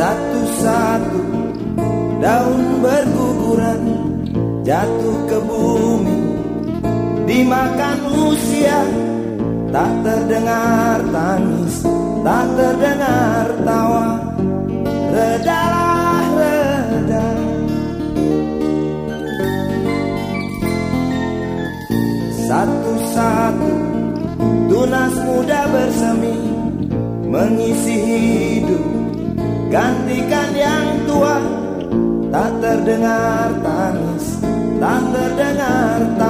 Satu-satu daun berguguran Jatuh ke bumi. Dimakan usia Tak terdengar tangis Tak terdengar tawa. Redalah reda Satu-satu Tunas muda bersemi Mengisi hidup gantikan yang tua. Tak terdengar tangis tak terdengar tawa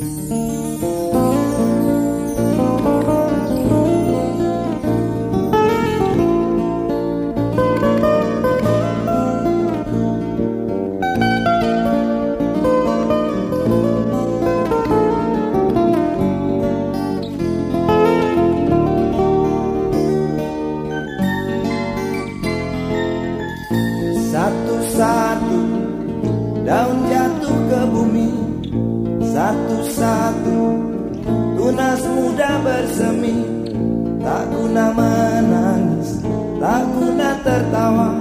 Satu-satu bersemi. Tak guna menangis, tak guna tertawa